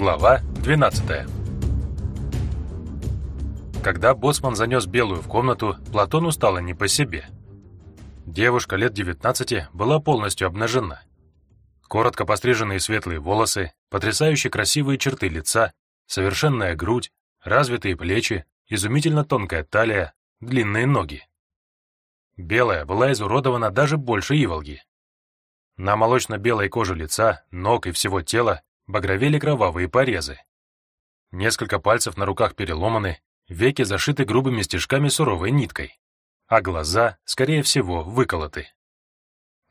Глава 12 Когда боссман занес белую в комнату, Платону стало не по себе. Девушка лет 19 была полностью обнажена. Коротко постриженные светлые волосы, потрясающе красивые черты лица, совершенная грудь, развитые плечи, изумительно тонкая талия, длинные ноги. Белая была изуродована даже больше иволги. На молочно-белой коже лица, ног и всего тела багровели кровавые порезы. Несколько пальцев на руках переломаны, веки зашиты грубыми стежками суровой ниткой, а глаза, скорее всего, выколоты.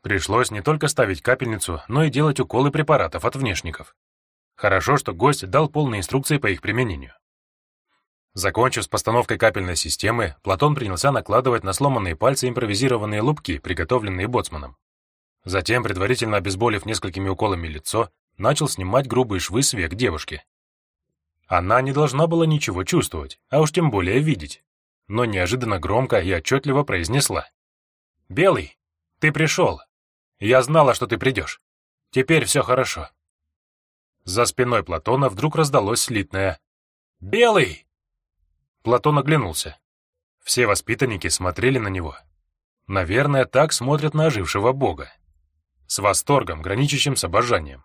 Пришлось не только ставить капельницу, но и делать уколы препаратов от внешников. Хорошо, что гость дал полные инструкции по их применению. Закончив с постановкой капельной системы, Платон принялся накладывать на сломанные пальцы импровизированные лупки, приготовленные боцманом. Затем, предварительно обезболив несколькими уколами лицо, начал снимать грубые швы с век девушки. Она не должна была ничего чувствовать, а уж тем более видеть, но неожиданно громко и отчетливо произнесла. «Белый, ты пришел. Я знала, что ты придешь. Теперь все хорошо». За спиной Платона вдруг раздалось слитное «Белый!» Платон оглянулся. Все воспитанники смотрели на него. Наверное, так смотрят на ожившего бога. С восторгом, граничащим с обожанием.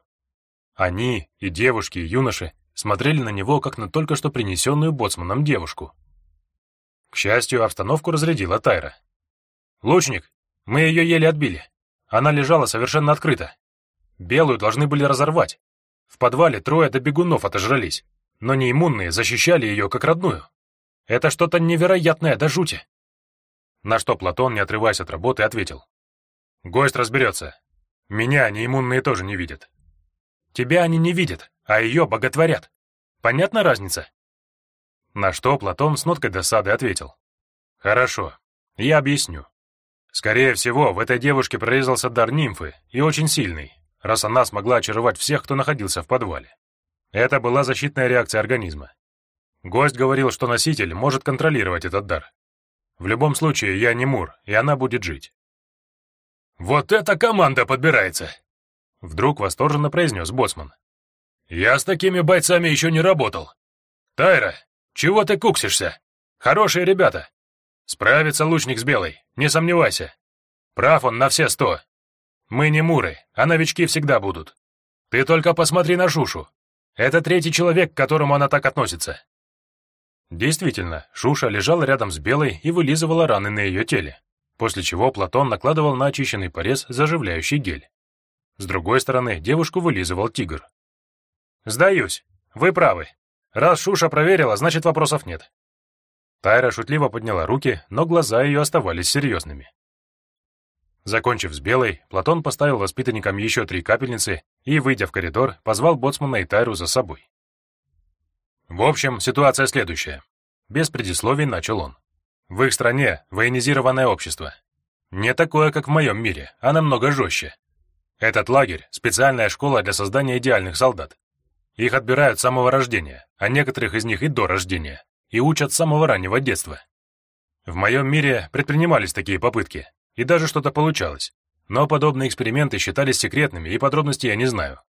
Они, и девушки, и юноши, смотрели на него, как на только что принесенную боцманом девушку. К счастью, обстановку разрядила Тайра. «Лучник, мы ее еле отбили. Она лежала совершенно открыто. Белую должны были разорвать. В подвале трое до бегунов отожрались, но неиммунные защищали ее как родную. Это что-то невероятное до жути. На что Платон, не отрываясь от работы, ответил. Гость разберется. Меня неиммунные тоже не видят. Тебя они не видят, а ее боготворят. Понятна разница? На что Платон с ноткой досады ответил. Хорошо, я объясню. Скорее всего, в этой девушке прорезался дар нимфы, и очень сильный, раз она смогла очаровать всех, кто находился в подвале. Это была защитная реакция организма. Гость говорил, что носитель может контролировать этот дар. В любом случае, я не Мур, и она будет жить. «Вот эта команда подбирается!» Вдруг восторженно произнес Боцман. «Я с такими бойцами еще не работал. Тайра, чего ты куксишься? Хорошие ребята. Справится лучник с белой, не сомневайся. Прав он на все сто. Мы не муры, а новички всегда будут. Ты только посмотри на Шушу. Это третий человек, к которому она так относится. Действительно, Шуша лежала рядом с Белой и вылизывала раны на ее теле, после чего Платон накладывал на очищенный порез заживляющий гель. С другой стороны, девушку вылизывал тигр. «Сдаюсь. Вы правы. Раз Шуша проверила, значит вопросов нет». Тайра шутливо подняла руки, но глаза ее оставались серьезными. Закончив с Белой, Платон поставил воспитанникам еще три капельницы и, выйдя в коридор, позвал Боцмана и Тайру за собой. В общем, ситуация следующая. Без предисловий начал он. В их стране военизированное общество. Не такое, как в моем мире, а намного жестче. Этот лагерь — специальная школа для создания идеальных солдат. Их отбирают с самого рождения, а некоторых из них и до рождения, и учат с самого раннего детства. В моем мире предпринимались такие попытки, и даже что-то получалось. Но подобные эксперименты считались секретными, и подробностей я не знаю.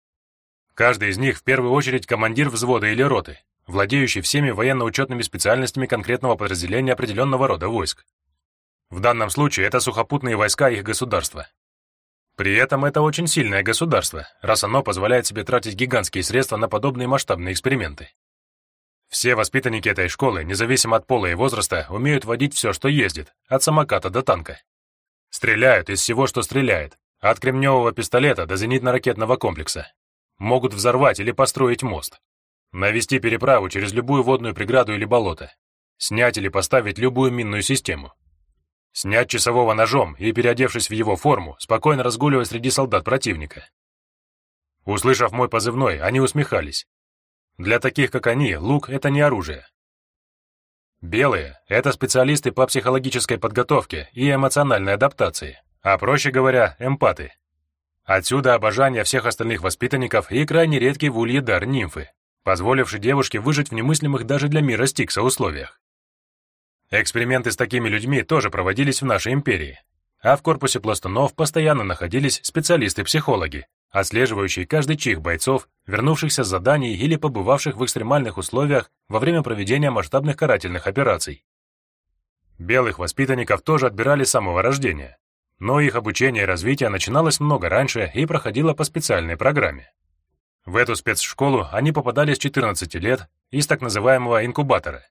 Каждый из них в первую очередь командир взвода или роты, владеющий всеми военно-учетными специальностями конкретного подразделения определенного рода войск. В данном случае это сухопутные войска их государства. При этом это очень сильное государство, раз оно позволяет себе тратить гигантские средства на подобные масштабные эксперименты. Все воспитанники этой школы, независимо от пола и возраста, умеют водить все, что ездит, от самоката до танка. Стреляют из всего, что стреляет, от кремневого пистолета до зенитно-ракетного комплекса. Могут взорвать или построить мост, Навести переправу через любую водную преграду или болото. Снять или поставить любую минную систему. Снять часового ножом и, переодевшись в его форму, спокойно разгуливать среди солдат противника. Услышав мой позывной, они усмехались. Для таких, как они, лук — это не оружие. Белые — это специалисты по психологической подготовке и эмоциональной адаптации, а проще говоря, эмпаты. Отсюда обожание всех остальных воспитанников и крайне редкий в улье дар нимфы, позволивший девушке выжить в немыслимых даже для мира Стикса условиях. Эксперименты с такими людьми тоже проводились в нашей империи, а в корпусе пластунов постоянно находились специалисты-психологи, отслеживающий каждый чих бойцов, вернувшихся с заданий или побывавших в экстремальных условиях во время проведения масштабных карательных операций. Белых воспитанников тоже отбирали с самого рождения, но их обучение и развитие начиналось много раньше и проходило по специальной программе. В эту спецшколу они попадали с 14 лет из так называемого инкубатора.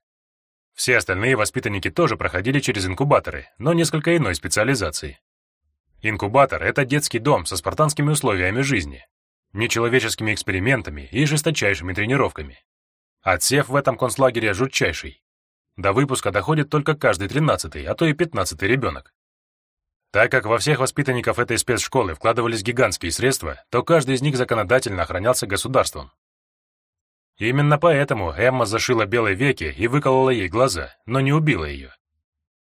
Все остальные воспитанники тоже проходили через инкубаторы, но несколько иной специализации. Инкубатор — это детский дом со спартанскими условиями жизни, нечеловеческими экспериментами и жесточайшими тренировками. Отсев в этом концлагере жутчайший. До выпуска доходит только каждый тринадцатый, а то и пятнадцатый ребенок. Так как во всех воспитанников этой спецшколы вкладывались гигантские средства, то каждый из них законодательно охранялся государством. Именно поэтому Эмма зашила белой веки и выколола ей глаза, но не убила ее.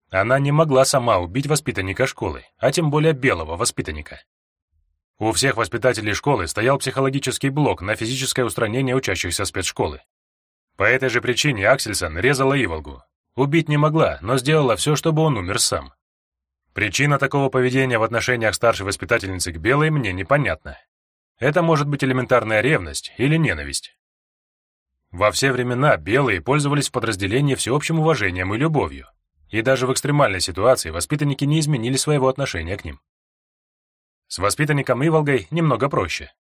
Она не могла сама убить воспитанника школы, а тем более белого воспитанника. У всех воспитателей школы стоял психологический блок на физическое устранение учащихся спецшколы. По этой же причине Аксельсон резала Иволгу. Убить не могла, но сделала все, чтобы он умер сам. Причина такого поведения в отношениях старшей воспитательницы к Белой мне непонятна. Это может быть элементарная ревность или ненависть. Во все времена белые пользовались в подразделении всеобщим уважением и любовью, и даже в экстремальной ситуации воспитанники не изменили своего отношения к ним. С воспитанником Иволгой немного проще.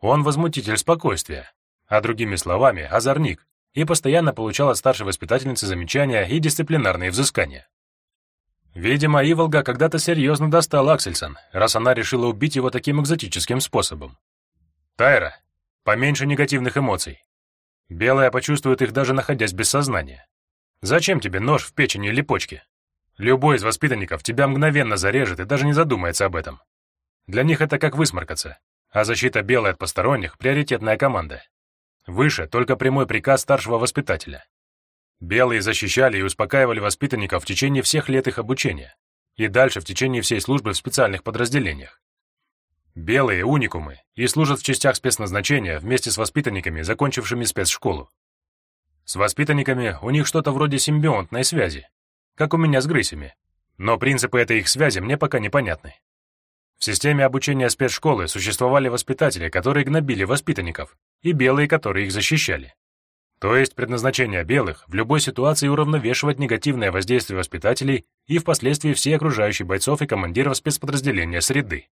Он возмутитель спокойствия, а другими словами, озорник, и постоянно получал от старшей воспитательницы замечания и дисциплинарные взыскания. Видимо, Иволга когда-то серьезно достал Аксельсон, раз она решила убить его таким экзотическим способом. Тайра, поменьше негативных эмоций. Белая почувствует их даже находясь без сознания. Зачем тебе нож в печени или почке? Любой из воспитанников тебя мгновенно зарежет и даже не задумается об этом. Для них это как высморкаться, а защита белой от посторонних — приоритетная команда. Выше только прямой приказ старшего воспитателя. Белые защищали и успокаивали воспитанников в течение всех лет их обучения и дальше в течение всей службы в специальных подразделениях. Белые — уникумы и служат в частях спецназначения вместе с воспитанниками, закончившими спецшколу. С воспитанниками у них что-то вроде симбионтной связи, как у меня с грысями, но принципы этой их связи мне пока непонятны. В системе обучения спецшколы существовали воспитатели, которые гнобили воспитанников, и белые, которые их защищали. То есть предназначение белых в любой ситуации уравновешивать негативное воздействие воспитателей и впоследствии все окружающие бойцов и командиров спецподразделения среды.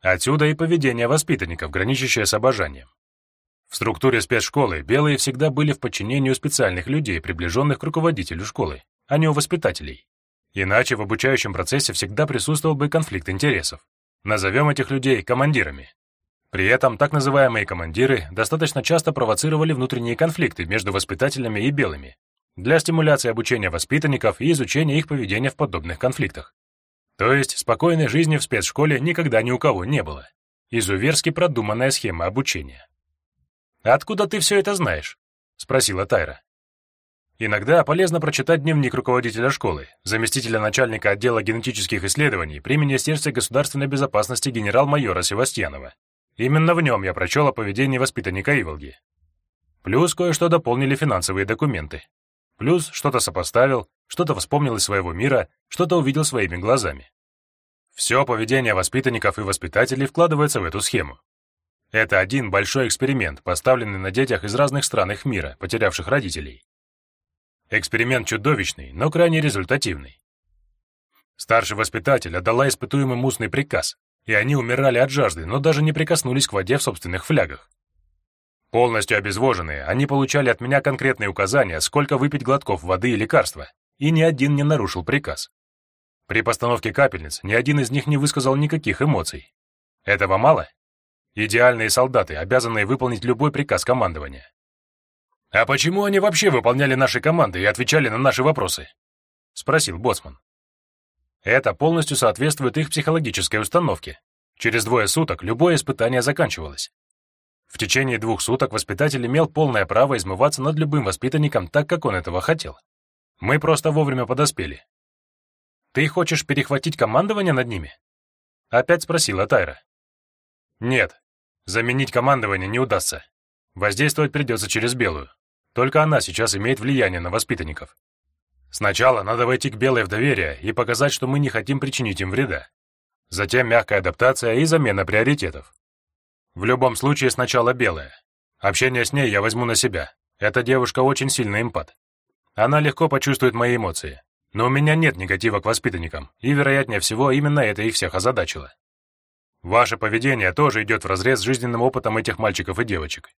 Отсюда и поведение воспитанников, граничащее с обожанием. В структуре спецшколы белые всегда были в подчинении у специальных людей, приближенных к руководителю школы, а не у воспитателей. Иначе в обучающем процессе всегда присутствовал бы конфликт интересов. Назовем этих людей командирами. При этом так называемые командиры достаточно часто провоцировали внутренние конфликты между воспитателями и белыми для стимуляции обучения воспитанников и изучения их поведения в подобных конфликтах. То есть спокойной жизни в спецшколе никогда ни у кого не было. Изуверски продуманная схема обучения. «Откуда ты все это знаешь?» — спросила Тайра. Иногда полезно прочитать дневник руководителя школы, заместителя начальника отдела генетических исследований при Министерстве государственной безопасности генерал-майора Севастьянова. Именно в нем я прочел о поведении воспитанника Иволги. Плюс кое-что дополнили финансовые документы. Плюс что-то сопоставил, что-то вспомнил из своего мира, что-то увидел своими глазами. Все поведение воспитанников и воспитателей вкладывается в эту схему. Это один большой эксперимент, поставленный на детях из разных стран их мира, потерявших родителей. Эксперимент чудовищный, но крайне результативный. Старший воспитатель отдала испытуемым устный приказ и они умирали от жажды, но даже не прикоснулись к воде в собственных флягах. Полностью обезвоженные, они получали от меня конкретные указания, сколько выпить глотков воды и лекарства, и ни один не нарушил приказ. При постановке капельниц ни один из них не высказал никаких эмоций. Этого мало? Идеальные солдаты, обязанные выполнить любой приказ командования. «А почему они вообще выполняли наши команды и отвечали на наши вопросы?» — спросил Боцман. Это полностью соответствует их психологической установке. Через двое суток любое испытание заканчивалось. В течение двух суток воспитатель имел полное право измываться над любым воспитанником так, как он этого хотел. Мы просто вовремя подоспели. «Ты хочешь перехватить командование над ними?» Опять спросила Тайра. «Нет, заменить командование не удастся. Воздействовать придется через Белую. Только она сейчас имеет влияние на воспитанников. Сначала надо войти к Белой в доверие и показать, что мы не хотим причинить им вреда. Затем мягкая адаптация и замена приоритетов. В любом случае сначала белая. Общение с ней я возьму на себя. Эта девушка очень сильный эмпат. Она легко почувствует мои эмоции. Но у меня нет негатива к воспитанникам, и, вероятнее всего, именно это их всех озадачило. Ваше поведение тоже идет вразрез с жизненным опытом этих мальчиков и девочек.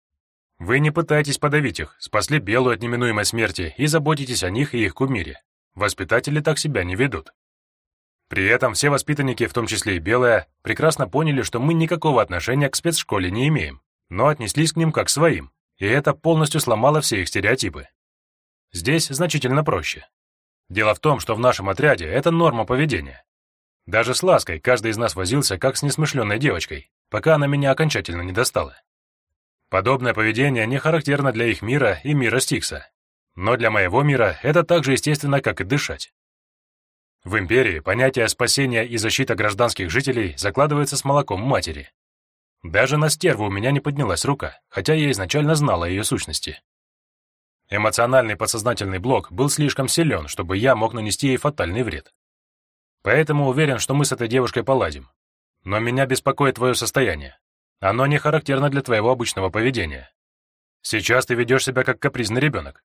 Вы не пытаетесь подавить их, спасли Белую от неминуемой смерти и заботитесь о них и их кумире. Воспитатели так себя не ведут. При этом все воспитанники, в том числе и Белая, прекрасно поняли, что мы никакого отношения к спецшколе не имеем, но отнеслись к ним как к своим, и это полностью сломало все их стереотипы. Здесь значительно проще. Дело в том, что в нашем отряде это норма поведения. Даже с лаской каждый из нас возился как с несмышленной девочкой, пока она меня окончательно не достала. Подобное поведение не характерно для их мира и мира Стикса. Но для моего мира это так же естественно, как и дышать. В империи понятие спасения и защита гражданских жителей закладывается с молоком матери. Даже на стерву у меня не поднялась рука, хотя я изначально знала ее сущности. Эмоциональный подсознательный блок был слишком силен, чтобы я мог нанести ей фатальный вред. Поэтому уверен, что мы с этой девушкой поладим. Но меня беспокоит твое состояние. Оно не характерно для твоего обычного поведения. Сейчас ты ведешь себя как капризный ребенок.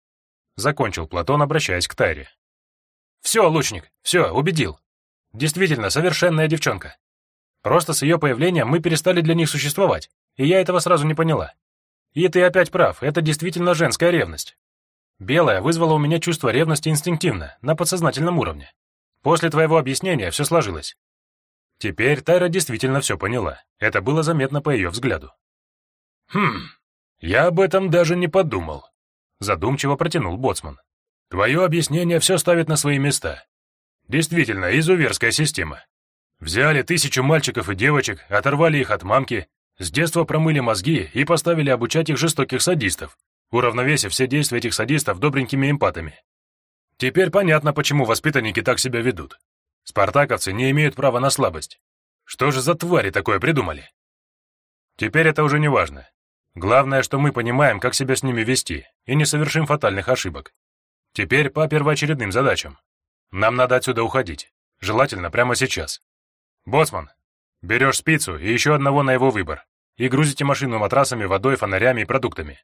Закончил Платон, обращаясь к Тайре. Все, лучник, все, убедил. Действительно, совершенная девчонка. Просто с ее появлением мы перестали для них существовать, и я этого сразу не поняла. И ты опять прав, это действительно женская ревность. Белая вызвала у меня чувство ревности инстинктивно, на подсознательном уровне. После твоего объяснения все сложилось. Теперь Тайра действительно все поняла. Это было заметно по ее взгляду. «Хм, я об этом даже не подумал», — задумчиво протянул Боцман. «Твое объяснение все ставит на свои места. Действительно, изуверская система. Взяли тысячу мальчиков и девочек, оторвали их от мамки, с детства промыли мозги и поставили обучать их жестоких садистов, уравновесив все действия этих садистов добренькими эмпатами. Теперь понятно, почему воспитанники так себя ведут. Спартаковцы не имеют права на слабость. Что же за твари такое придумали? Теперь это уже не важно. Главное, что мы понимаем, как себя с ними вести, и не совершим фатальных ошибок. Теперь по первоочередным задачам. Нам надо отсюда уходить. Желательно прямо сейчас. Боцман, берешь спицу и еще одного на его выбор, и грузите машину матрасами, водой, фонарями и продуктами.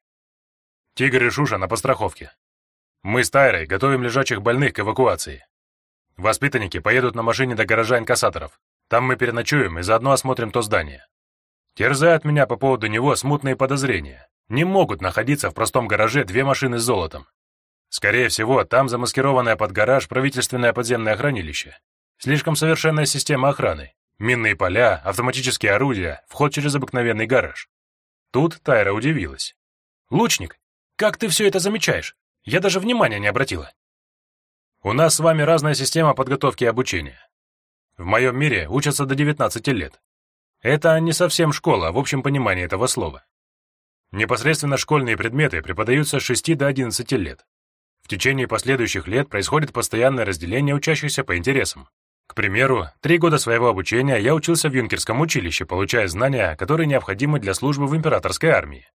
Тигр и Шуша на постраховке. Мы с Тайрой готовим лежачих больных к эвакуации. Воспитанники поедут на машине до гаража инкассаторов. Там мы переночуем и заодно осмотрим то здание. Терзают меня по поводу него смутные подозрения. Не могут находиться в простом гараже две машины с золотом. Скорее всего, там замаскированное под гараж правительственное подземное хранилище. Слишком совершенная система охраны. Минные поля, автоматические орудия, вход через обыкновенный гараж. Тут Тайра удивилась. «Лучник, как ты все это замечаешь? Я даже внимания не обратила. У нас с вами разная система подготовки и обучения. В моем мире учатся до 19 лет. Это не совсем школа в общем понимании этого слова. Непосредственно школьные предметы преподаются с 6 до 11 лет. В течение последующих лет происходит постоянное разделение учащихся по интересам. К примеру, три года своего обучения я учился в юнкерском училище, получая знания, которые необходимы для службы в императорской армии.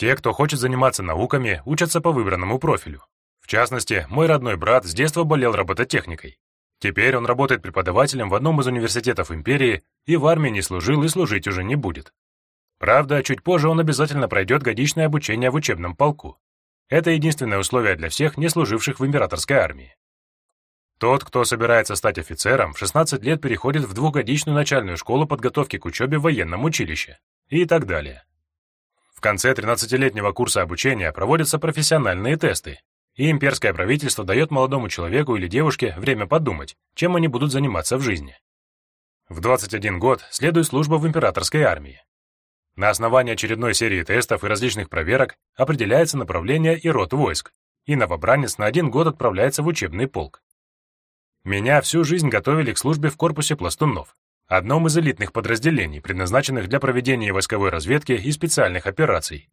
Те, кто хочет заниматься науками, учатся по выбранному профилю. В частности, мой родной брат с детства болел робототехникой. Теперь он работает преподавателем в одном из университетов империи и в армии не служил и служить уже не будет. Правда, чуть позже он обязательно пройдет годичное обучение в учебном полку. Это единственное условие для всех, не служивших в императорской армии. Тот, кто собирается стать офицером, в 16 лет переходит в двухгодичную начальную школу подготовки к учебе в военном училище и так далее. В конце 13-летнего курса обучения проводятся профессиональные тесты, и имперское правительство дает молодому человеку или девушке время подумать, чем они будут заниматься в жизни. В 21 год следует служба в императорской армии. На основании очередной серии тестов и различных проверок определяется направление и род войск, и новобранец на один год отправляется в учебный полк. Меня всю жизнь готовили к службе в корпусе пластунов, одном из элитных подразделений, предназначенных для проведения войсковой разведки и специальных операций.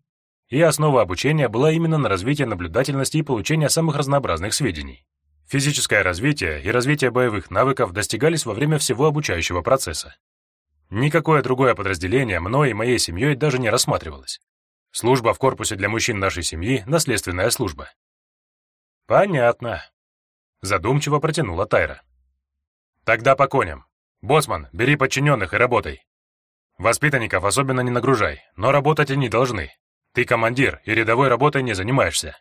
И основа обучения была именно на развитие наблюдательности и получения самых разнообразных сведений. Физическое развитие и развитие боевых навыков достигались во время всего обучающего процесса. Никакое другое подразделение мной и моей семьей даже не рассматривалось. Служба в корпусе для мужчин нашей семьи — наследственная служба. «Понятно», — задумчиво протянула Тайра. «Тогда по коням. «Боцман, бери подчиненных и работай». Воспитанников особенно не нагружай, но работать они должны. Ты командир и рядовой работой не занимаешься.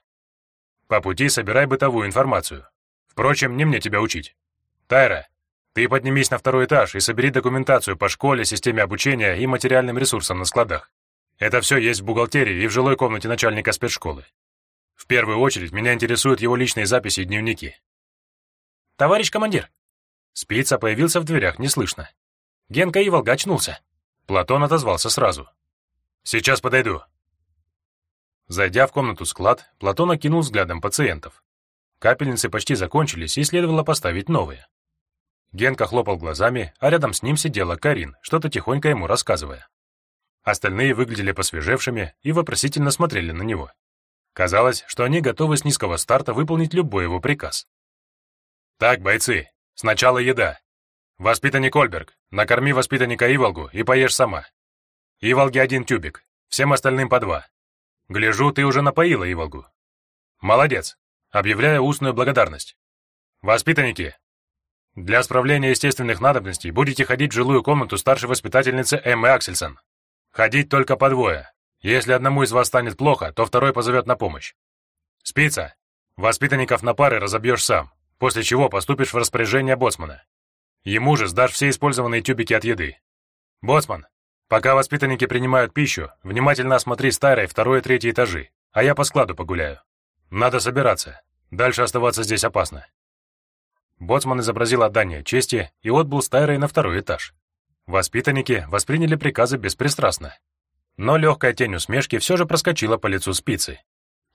По пути собирай бытовую информацию. Впрочем, не мне тебя учить. Тайра, ты поднимись на второй этаж и собери документацию по школе, системе обучения и материальным ресурсам на складах. Это все есть в бухгалтерии и в жилой комнате начальника спецшколы. В первую очередь меня интересуют его личные записи и дневники. «Товарищ командир!» Спица появился в дверях неслышно. Генка Иволга очнулся. Платон отозвался сразу. «Сейчас подойду». Зайдя в комнату склад, Платон окинул взглядом пациентов. Капельницы почти закончились, и следовало поставить новые. Генка хлопал глазами, а рядом с ним сидела Карин, что-то тихонько ему рассказывая. Остальные выглядели посвежевшими и вопросительно смотрели на него. Казалось, что они готовы с низкого старта выполнить любой его приказ. «Так, бойцы, сначала еда. Воспитанник Ольберг, накорми воспитанника Иволгу и поешь сама. Иволге один тюбик, всем остальным по два. Гляжу, ты уже напоила Иволгу. Молодец, объявляю устную благодарность. Воспитанники, для справления естественных надобностей будете ходить в жилую комнату старшей воспитательницы Эммы Аксельсон. Ходить только по двое, если одному из вас станет плохо, то второй позовет на помощь. Спица, воспитанников на пары разобьешь сам, после чего поступишь в распоряжение боцмана. Ему же сдашь все использованные тюбики от еды. Боцман, пока воспитанники принимают пищу, внимательно осмотри старые второй и третий этажи, а я по складу погуляю. Надо собираться. Дальше оставаться здесь опасно. Боцман изобразил отдание чести и отбыл с Тайрой на второй этаж. Воспитанники восприняли приказы беспристрастно, но легкая тень усмешки все же проскочила по лицу спицы.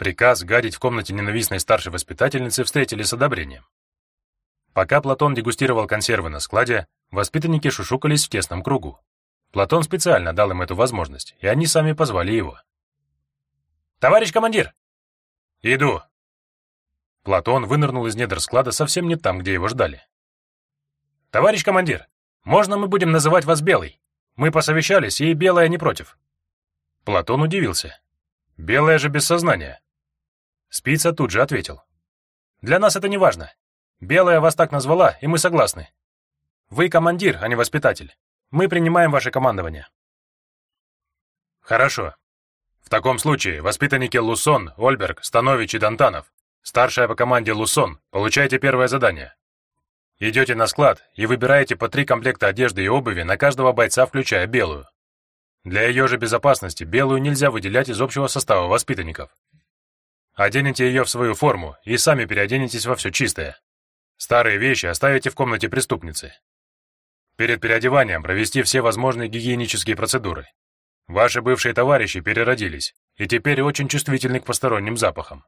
Приказ гадить в комнате ненавистной старшей воспитательницы встретили с одобрением. Пока Платон дегустировал консервы на складе, воспитанники шушукались в тесном кругу. Платон специально дал им эту возможность, и они сами позвали его. «Товарищ командир!» «Иду!» Платон вынырнул из недр склада совсем не там, где его ждали. «Товарищ командир, можно мы будем называть вас Белый? Мы посовещались, и Белая не против». Платон удивился. «Белая же без сознания». Спица тут же ответил. «Для нас это не важно. Белая вас так назвала, и мы согласны. Вы командир, а не воспитатель. Мы принимаем ваше командование». «Хорошо. В таком случае воспитанники Лусон, Ольберг, Станович и Дантанов, старшая по команде Лусон, получаете первое задание. Идете на склад и выбираете по три комплекта одежды и обуви на каждого бойца, включая белую. Для ее же безопасности белую нельзя выделять из общего состава воспитанников. Оденете ее в свою форму и сами переоденетесь во все чистое. Старые вещи оставите в комнате преступницы. Перед переодеванием провести все возможные гигиенические процедуры. Ваши бывшие товарищи переродились и теперь очень чувствительны к посторонним запахам.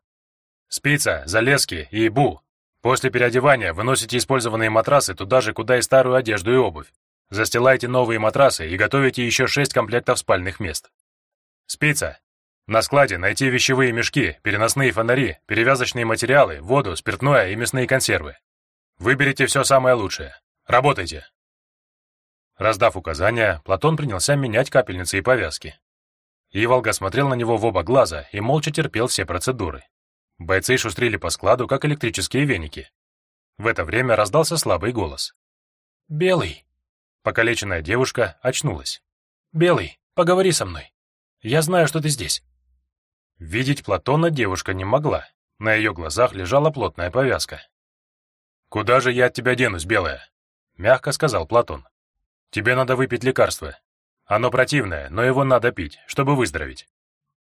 Спица, Залески и Бу. После переодевания выносите использованные матрасы туда же, куда и старую одежду и обувь. Застилайте новые матрасы и готовите еще шесть комплектов спальных мест. Спица. На складе найти вещевые мешки, переносные фонари, перевязочные материалы, воду, спиртное и мясные консервы. Выберите все самое лучшее. Работайте. Раздав указания, Платон принялся менять капельницы и повязки. Иволга смотрел на него в оба глаза и молча терпел все процедуры. Бойцы шустрили по складу, как электрические веники. В это время раздался слабый голос. «Белый!» Покалеченная девушка очнулась. «Белый, поговори со мной. Я знаю, что ты здесь». Видеть Платона девушка не могла. На ее глазах лежала плотная повязка. «Куда же я от тебя денусь, Белая?» — мягко сказал Платон. «Тебе надо выпить лекарство. Оно противное, но его надо пить, чтобы выздороветь.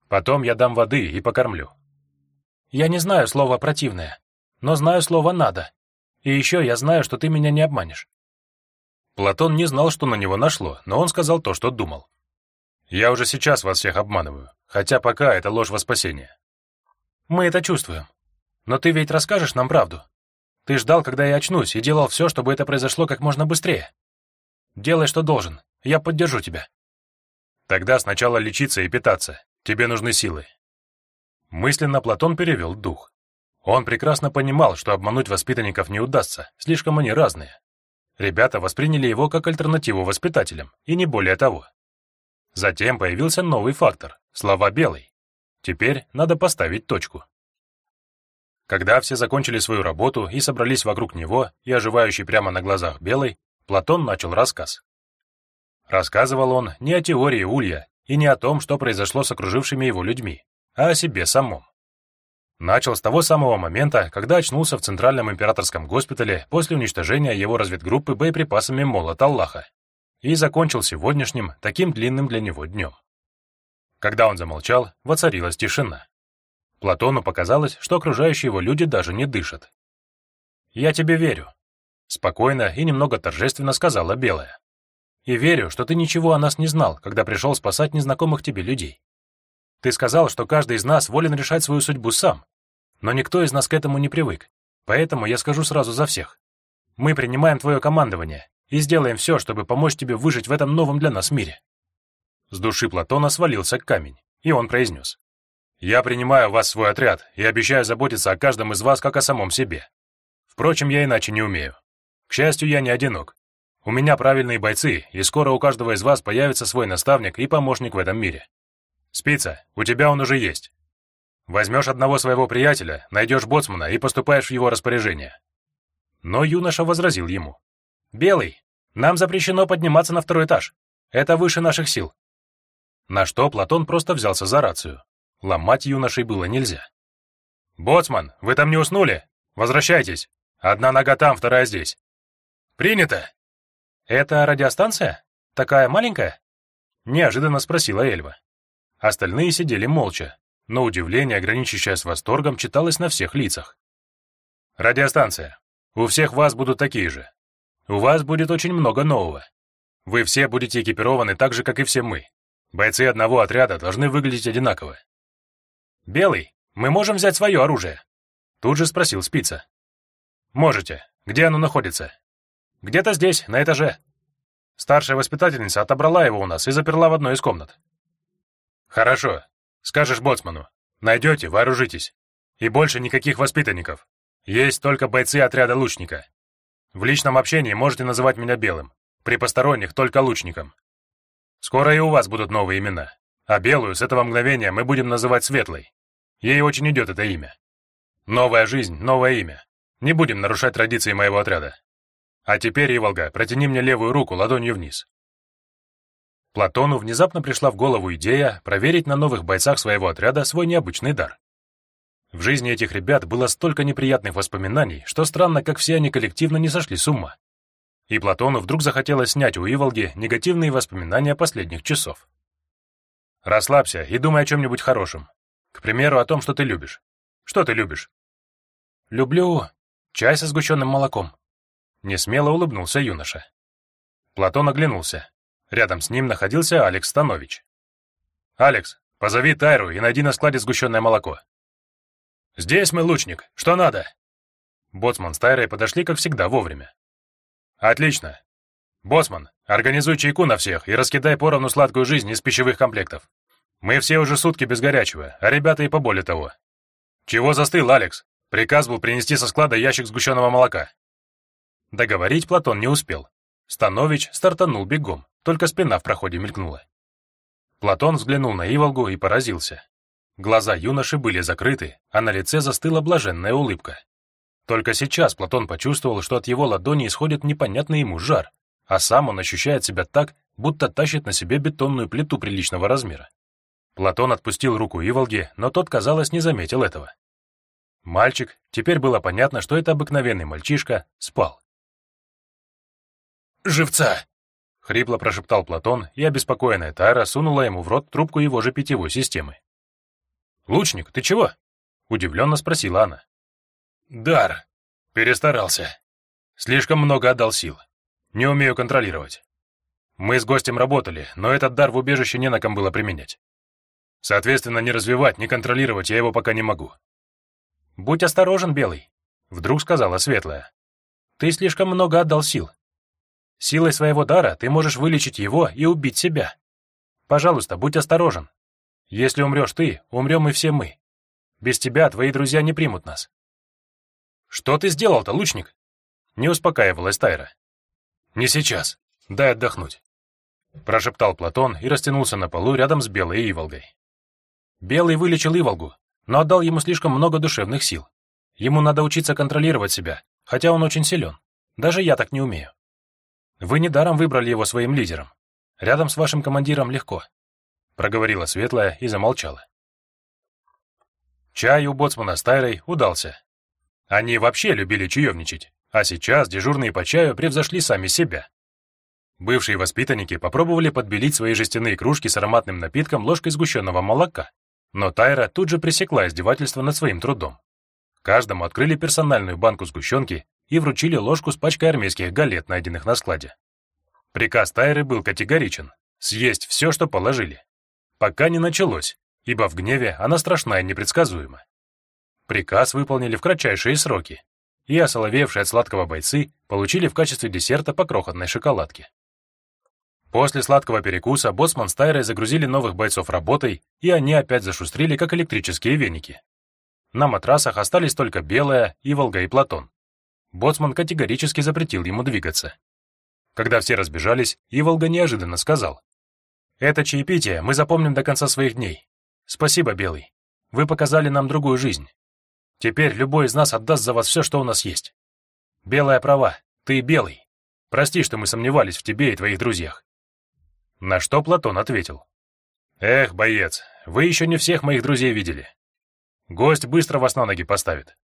Потом я дам воды и покормлю». «Я не знаю слова «противное», но знаю слово «надо». И еще я знаю, что ты меня не обманешь. Платон не знал, что на него нашло, но он сказал то, что думал. «Я уже сейчас вас всех обманываю, хотя пока это ложь во спасение». «Мы это чувствуем. Но ты ведь расскажешь нам правду. Ты ждал, когда я очнусь, и делал все, чтобы это произошло как можно быстрее. Делай, что должен. Я поддержу тебя». «Тогда сначала лечиться и питаться. Тебе нужны силы». Мысленно Платон перевел дух. Он прекрасно понимал, что обмануть воспитанников не удастся, слишком они разные. Ребята восприняли его как альтернативу воспитателям, и не более того. Затем появился новый фактор — слова «белый». Теперь надо поставить точку. Когда все закончили свою работу и собрались вокруг него и оживающий прямо на глазах Белый, Платон начал рассказ. Рассказывал он не о теории Улья и не о том, что произошло с окружившими его людьми, а о себе самом. Начал с того самого момента, когда очнулся в Центральном императорском госпитале после уничтожения его разведгруппы боеприпасами молот Аллаха и закончил сегодняшним, таким длинным для него днем. Когда он замолчал, воцарилась тишина. Платону показалось, что окружающие его люди даже не дышат. «Я тебе верю», — спокойно и немного торжественно сказала Белая. «И верю, что ты ничего о нас не знал, когда пришел спасать незнакомых тебе людей. Ты сказал, что каждый из нас волен решать свою судьбу сам, но никто из нас к этому не привык, поэтому я скажу сразу за всех. Мы принимаем твое командование и сделаем все, чтобы помочь тебе выжить в этом новом для нас мире». С души Платона свалился камень, и он произнес. «Я принимаю вас в свой отряд и обещаю заботиться о каждом из вас как о самом себе. Впрочем, я иначе не умею. К счастью, я не одинок. У меня правильные бойцы, и скоро у каждого из вас появится свой наставник и помощник в этом мире. Спица, у тебя он уже есть. Возьмешь одного своего приятеля, найдешь боцмана и поступаешь в его распоряжение». Но юноша возразил ему. «Белый, нам запрещено подниматься на второй этаж. Это выше наших сил». На что Платон просто взялся за рацию. Ломать юношей было нельзя. «Боцман, вы там не уснули? Возвращайтесь. Одна нога там, вторая здесь». «Принято!» «Это радиостанция? Такая маленькая?» Неожиданно спросила Эльва. Остальные сидели молча, но удивление, граничащее с восторгом, читалось на всех лицах. «Радиостанция. У всех вас будут такие же. У вас будет очень много нового. Вы все будете экипированы так же, как и все мы. Бойцы одного отряда должны выглядеть одинаково. «Белый, мы можем взять свое оружие?» Тут же спросил Спица. «Можете. Где оно находится?» «Где-то здесь, на этаже». Старшая воспитательница отобрала его у нас и заперла в одной из комнат. «Хорошо. Скажешь боцману. Найдете, вооружитесь. И больше никаких воспитанников. Есть только бойцы отряда лучника. В личном общении можете называть меня Белым. При посторонних только лучником. Скоро и у вас будут новые имена. А Белую с этого мгновения мы будем называть Светлой. Ей очень идет это имя. Новая жизнь, новое имя. Не будем нарушать традиции моего отряда. А теперь, Иволга, протяни мне левую руку ладонью вниз. Платону внезапно пришла в голову идея проверить на новых бойцах своего отряда свой необычный дар. В жизни этих ребят было столько неприятных воспоминаний, что странно, как все они коллективно не сошли с ума. И Платону вдруг захотелось снять у Иволги негативные воспоминания последних часов. «Расслабься и думай о чем-нибудь хорошем. К примеру, о том, что ты любишь. Что ты любишь?» «Люблю чай со сгущенным молоком», — несмело улыбнулся юноша. Платон оглянулся. Рядом с ним находился Алекс Станович. «Алекс, позови Тайру и найди на складе сгущенное молоко. «Здесь мы, лучник. Что надо?» Боцман с Тайрой подошли, как всегда, вовремя. «Отлично. Боцман, организуй чайку на всех и раскидай поровну сладкую жизнь из пищевых комплектов. Мы все уже сутки без горячего, а ребята и поболее того. Чего застыл, Алекс? Приказ был принести со склада ящик сгущенного молока». Договорить Платон не успел. Станович стартанул бегом, только спина в проходе мелькнула. Платон взглянул на Иволгу и поразился. Глаза юноши были закрыты, а на лице застыла блаженная улыбка. Только сейчас Платон почувствовал, что от его ладони исходит непонятный ему жар, а сам он ощущает себя так, будто тащит на себе бетонную плиту приличного размера. Платон отпустил руку Иволги, но тот, казалось, не заметил этого. Мальчик, теперь было понятно, что это обыкновенный мальчишка, спал. «Живца!» — хрипло прошептал Платон, и обеспокоенная Тайра сунула ему в рот трубку его же питьевой системы. «Лучник, ты чего?» — удивленно спросила она. «Дар. Перестарался. Слишком много отдал сил. Не умею контролировать. Мы с гостем работали, но этот дар в убежище не на ком было применять. Соответственно, не развивать, не контролировать я его пока не могу». «Будь осторожен, Белый», — вдруг сказала Светлая. «Ты слишком много отдал сил. Силой своего дара ты можешь вылечить его и убить себя. Пожалуйста, будь осторожен. Если умрешь ты, умрем и все мы. Без тебя твои друзья не примут нас». «Что ты сделал-то, лучник?» Не успокаивалась Тайра. «Не сейчас. Дай отдохнуть», — прошептал Платон и растянулся на полу рядом с Белой Иволгой. Белый вылечил Иволгу, но отдал ему слишком много душевных сил. Ему надо учиться контролировать себя, хотя он очень силен. Даже я так не умею. Вы недаром выбрали его своим лидером. Рядом с вашим командиром легко», — проговорила Светлая и замолчала. Чай у боцмана с удался. Они вообще любили чаевничать, а сейчас дежурные по чаю превзошли сами себя. Бывшие воспитанники попробовали подбелить свои жестяные кружки с ароматным напитком ложкой сгущенного молока, но Тайра тут же пресекла издевательство над своим трудом. Каждому открыли персональную банку сгущенки и вручили ложку с пачкой армейских галет, найденных на складе. Приказ Тайры был категоричен — съесть все, что положили. Пока не началось, ибо в гневе она страшна и непредсказуема. Приказ выполнили в кратчайшие сроки, и осоловевшие от сладкого бойцы получили в качестве десерта по крохотной шоколадке. После сладкого перекуса боцман с Тайрой загрузили новых бойцов работой, и они опять зашустрили, как электрические веники. На матрасах остались только Белая, Иволга и Платон. Боцман категорически запретил ему двигаться. Когда все разбежались, Иволга неожиданно сказал. «Это чаепитие мы запомним до конца своих дней. Спасибо, Белый. Вы показали нам другую жизнь. Теперь любой из нас отдаст за вас все, что у нас есть. Белая права, ты Белый. Прости, что мы сомневались в тебе и твоих друзьях». На что Платон ответил. «Эх, боец, вы еще не всех моих друзей видели. Гость быстро вас на ноги поставит.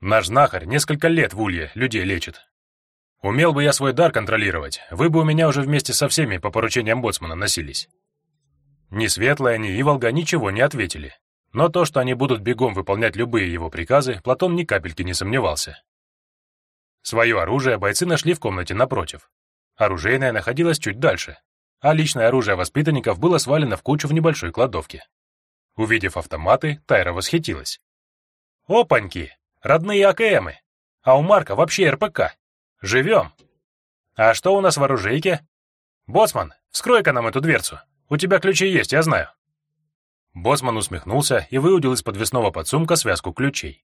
Наш знахарь несколько лет в улье людей лечит, Умел бы я свой дар контролировать, вы бы у меня уже вместе со всеми по поручениям боцмана носились. Ни Светлая, ни Иволга ничего не ответили. Но то, что они будут бегом выполнять любые его приказы, Платон ни капельки не сомневался. Свое оружие бойцы нашли в комнате напротив. Оружейное находилось чуть дальше, а личное оружие воспитанников было свалено в кучу в небольшой кладовке. Увидев автоматы, Тайра восхитилась. «Опаньки! Родные АКМы! А у Марка вообще РПК! Живем. А что у нас в оружейке? Боцман, вскрой-ка нам эту дверцу. У тебя ключи есть, я знаю. Боцман усмехнулся и выудил из подвесного подсумка связку ключей.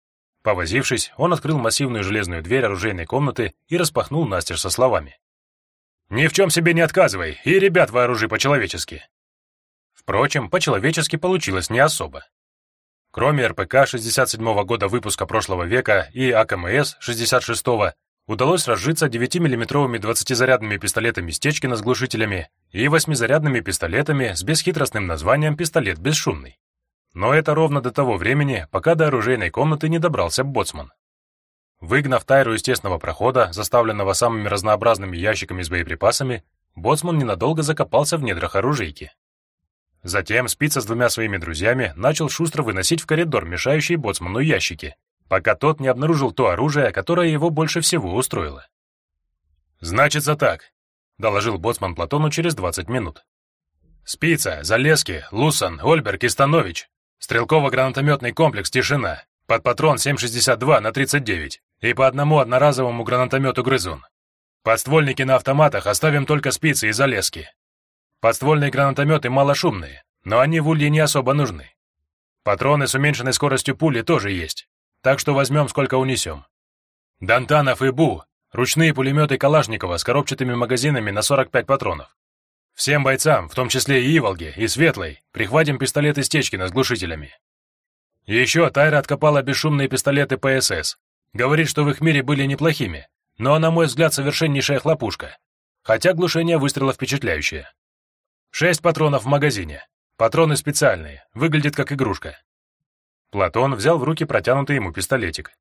Повозившись, он открыл массивную железную дверь оружейной комнаты и распахнул настежь со словами. «Ни в чем себе не отказывай, и ребят вооружи по-человечески». Впрочем, по-человечески получилось не особо. Кроме РПК 67 -го года выпуска прошлого века и АКМС 66-го, удалось разжиться 9-миллиметровыми 20-зарядными пистолетами Стечкина с глушителями и 8-зарядными пистолетами с бесхитростным названием «Пистолет бесшумный». Но это ровно до того времени, пока до оружейной комнаты не добрался боцман. Выгнав Тайру из тесного прохода, заставленного самыми разнообразными ящиками с боеприпасами, боцман ненадолго закопался в недрах оружейки. Затем спица с двумя своими друзьями начал шустро выносить в коридор мешающие боцману ящики, пока тот не обнаружил то оружие, которое его больше всего устроило. «Значится так», — доложил боцман Платону через 20 минут. «Спица, Залески, Лусан, Ольберг и Станович. Стрелково-гранатометный комплекс «Тишина». Под патрон 7,62 на 39 и по одному одноразовому гранатомету «Грызун». Подствольники на автоматах оставим только спицы и Залески. Подствольные гранатометы малошумные, но они в улье не особо нужны. Патроны с уменьшенной скоростью пули тоже есть, так что возьмем, сколько унесем. Дантанов и Бу, ручные пулеметы Калашникова с коробчатыми магазинами на 45 патронов. Всем бойцам, в том числе и Иволге, и Светлой, прихватим пистолеты Стечкина с глушителями. Еще Тайра откопала бесшумные пистолеты ПСС. Говорит, что в их мире были неплохими, но, на мой взгляд, совершеннейшая хлопушка. Хотя глушение выстрела впечатляющее. Шесть патронов в магазине. Патроны специальные, выглядят как игрушка. Платон взял в руки протянутый ему пистолетик.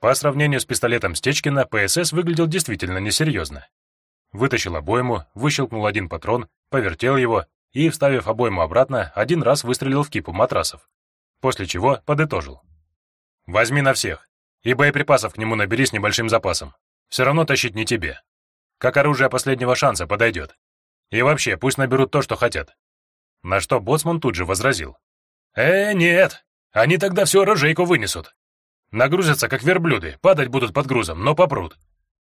По сравнению с пистолетом Стечкина, ПСС выглядел действительно несерьезно. Вытащил обойму, выщелкнул один патрон, повертел его и, вставив обойму обратно, один раз выстрелил в кипу матрасов. После чего подытожил. «Возьми на всех, и боеприпасов к нему набери с небольшим запасом. Все равно тащить не тебе. Как оружие последнего шанса подойдет. И вообще, пусть наберут то, что хотят». На что Боцман тут же возразил. «Э, нет, они тогда всю оружейку вынесут. Нагрузятся, как верблюды, падать будут под грузом, но попрут.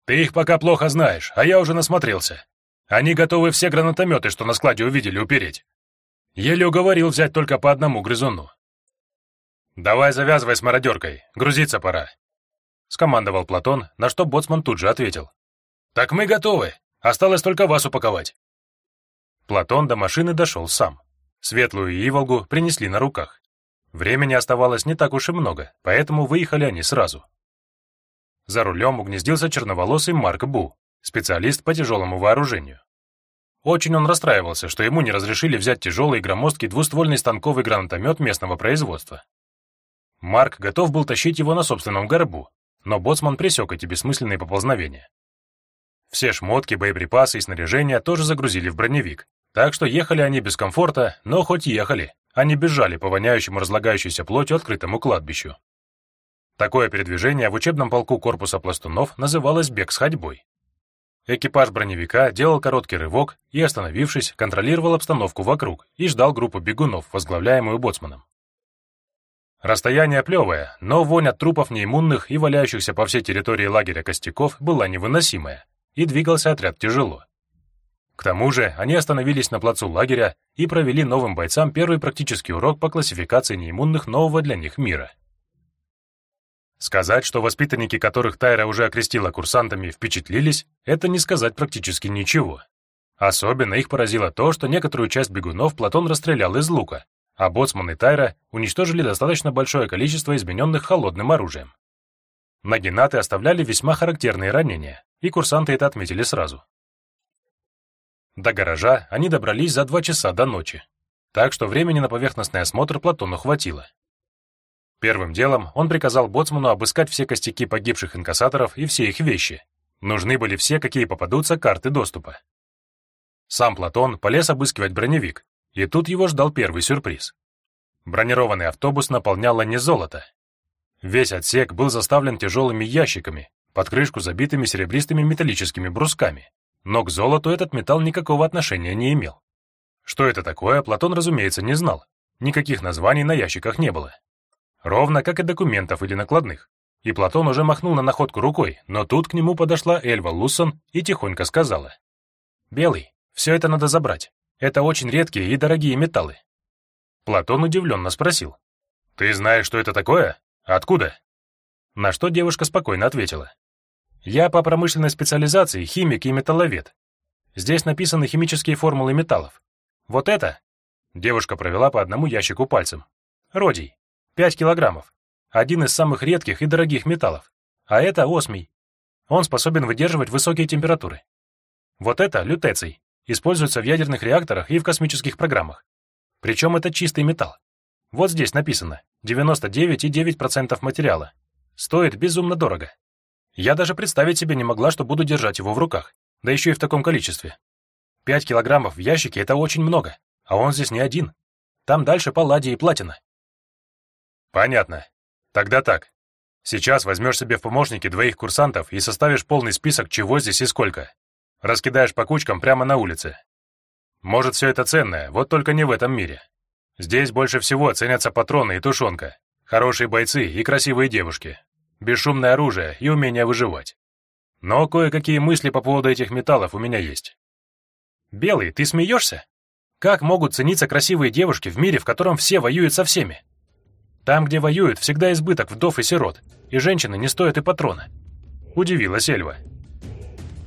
Ты их пока плохо знаешь, а я уже насмотрелся. Они готовы все гранатометы, что на складе увидели, упереть. Еле уговорил взять только по одному грызуну. «Давай завязывай с мародеркой, грузиться пора», — скомандовал Платон, на что Боцман тут же ответил. «Так мы готовы, осталось только вас упаковать». Платон до машины дошел сам. Светлую Иволгу принесли на руках. Времени оставалось не так уж и много, поэтому выехали они сразу. За рулем угнездился черноволосый Марк Бу, специалист по тяжелому вооружению. Очень он расстраивался, что ему не разрешили взять тяжелый и громоздкий двуствольный станковый гранатомет местного производства. Марк готов был тащить его на собственном горбу, но боцман пресек эти бессмысленные поползновения. Все шмотки, боеприпасы и снаряжение тоже загрузили в броневик, так что ехали они без комфорта, но хоть ехали, они бежали по воняющему разлагающейся плотью открытому кладбищу. Такое передвижение в учебном полку корпуса пластунов называлось бег с ходьбой. Экипаж броневика делал короткий рывок и, остановившись, контролировал обстановку вокруг и ждал группу бегунов, возглавляемую боцманом. Расстояние плевое, но вонь от трупов неиммунных и валяющихся по всей территории лагеря костяков была невыносимая, и двигался отряд тяжело. К тому же они остановились на плацу лагеря и провели новым бойцам первый практический урок по классификации неиммунных нового для них мира — Сказать, что воспитанники, которых Тайра уже окрестила курсантами, впечатлились, это не сказать практически ничего. Особенно их поразило то, что некоторую часть бегунов Платон расстрелял из лука, а Боцман и Тайра уничтожили достаточно большое количество измененных холодным оружием. Нагинаты оставляли весьма характерные ранения, и курсанты это отметили сразу. До гаража они добрались за два часа до ночи, так что времени на поверхностный осмотр Платону хватило. Первым делом он приказал боцману обыскать все костяки погибших инкассаторов и все их вещи. Нужны были все, какие попадутся, карты доступа. Сам Платон полез обыскивать броневик, и тут его ждал первый сюрприз. Бронированный автобус наполняло не золото. Весь отсек был заставлен тяжелыми ящиками, под крышку забитыми серебристыми металлическими брусками, но к золоту этот металл никакого отношения не имел. Что это такое, Платон, разумеется, не знал. Никаких названий на ящиках не было. Ровно как и документов или накладных. И Платон уже махнул на находку рукой, но тут к нему подошла Эльва Луссон и тихонько сказала. «Белый, все это надо забрать. Это очень редкие и дорогие металлы». Платон удивленно спросил. «Ты знаешь, что это такое? Откуда?» На что девушка спокойно ответила. «Я по промышленной специализации химик и металловед. Здесь написаны химические формулы металлов. Вот это...» Девушка провела по одному ящику пальцем. «Родий. 5 килограммов. Один из самых редких и дорогих металлов. А это осмий. Он способен выдерживать высокие температуры. Вот это лютеций. Используется в ядерных реакторах и в космических программах. Причем это чистый металл. Вот здесь написано 99,9% материала. Стоит безумно дорого. Я даже представить себе не могла, что буду держать его в руках, да еще и в таком количестве. 5 килограммов в ящике — это очень много, а он здесь не один. Там дальше палладий и платина. Понятно. Тогда так. Сейчас возьмешь себе в помощники двоих курсантов и составишь полный список, чего здесь и сколько. Раскидаешь по кучкам прямо на улице. Может, все это ценное, вот только не в этом мире. Здесь больше всего ценятся патроны и тушенка, хорошие бойцы и красивые девушки, бесшумное оружие и умение выживать. Но кое-какие мысли по поводу этих металлов у меня есть. Белый, ты смеешься? Как могут цениться красивые девушки в мире, в котором все воюют со всеми? Там, где воюют, всегда избыток вдов и сирот, и женщины не стоят и патрона. Удивилась Эльва.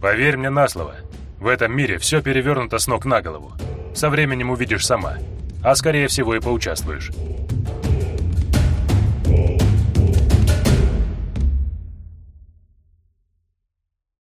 Поверь мне на слово, в этом мире все перевернуто с ног на голову. Со временем увидишь сама, а скорее всего и поучаствуешь.